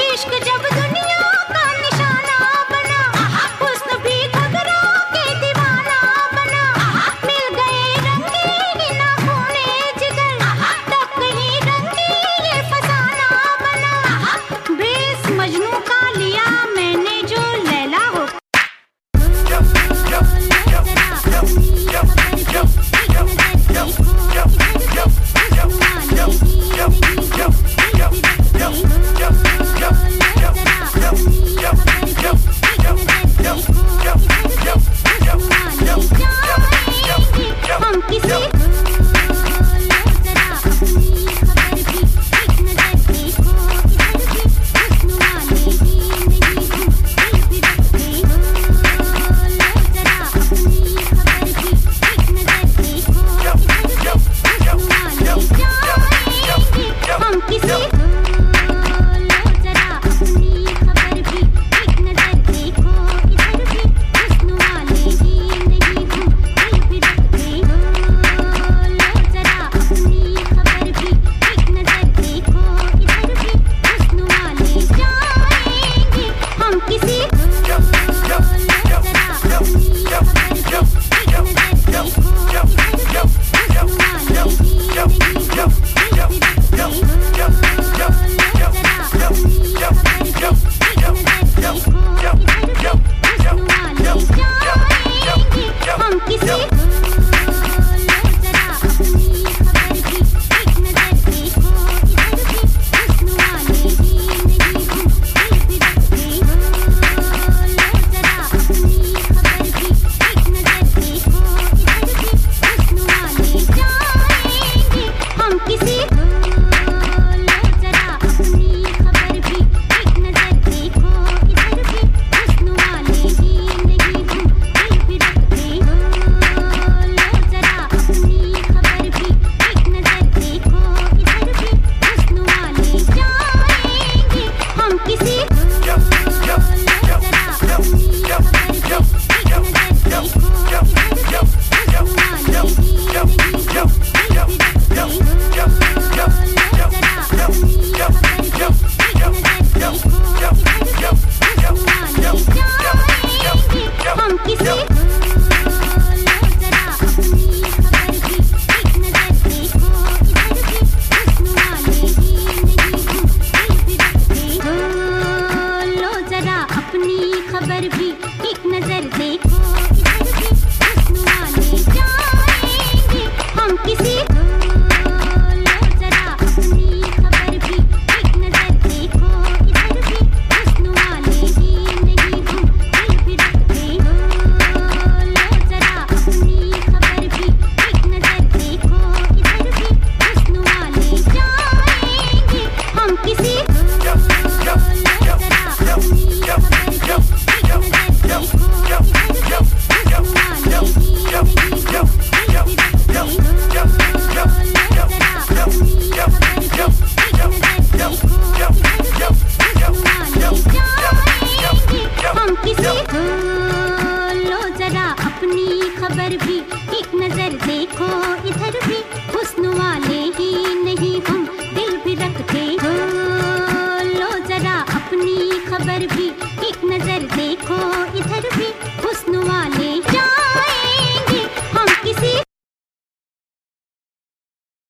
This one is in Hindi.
इश्क जब एक नज़र देखो इधर